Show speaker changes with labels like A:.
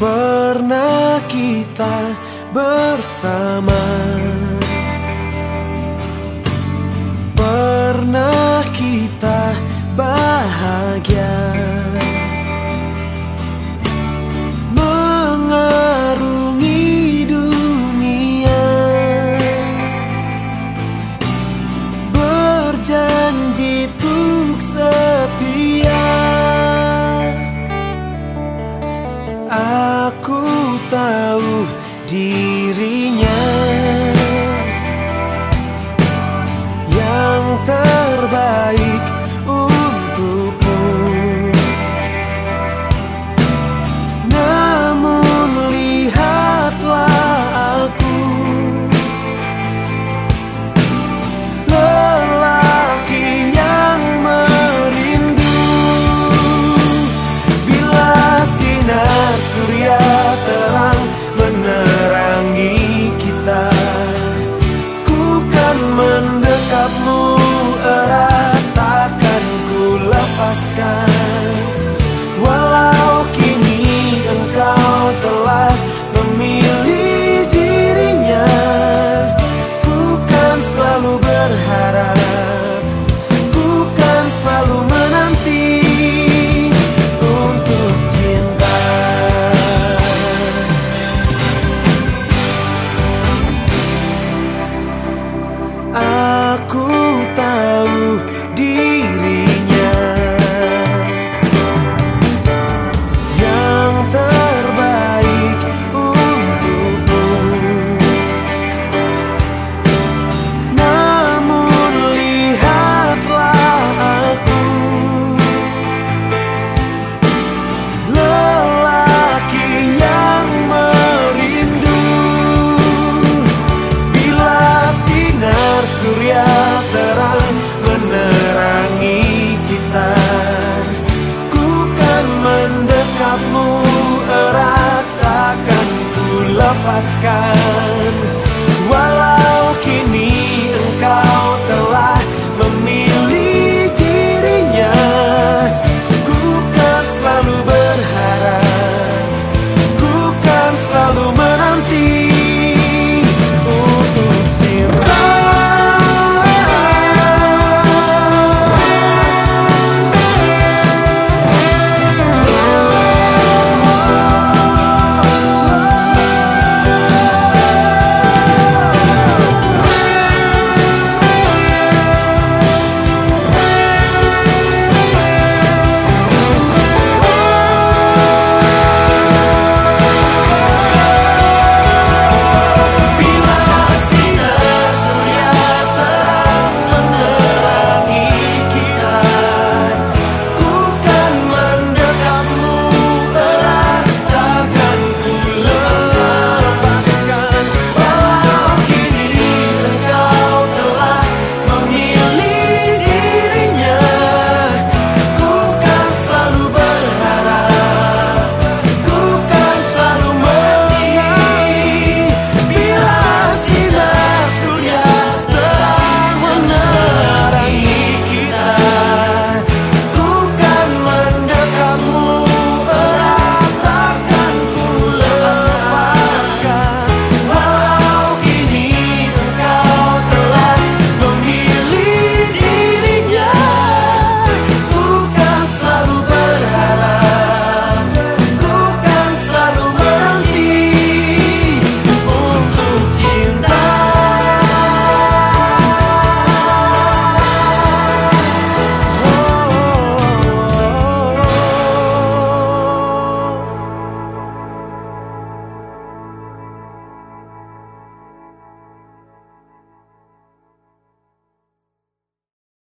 A: pernah kita bersama? Pernah kita bahagia? Mengarungi dunia? Berjanji tuk setia? aku tahu dirinya. tatapmu erat takkan ku lepaskan.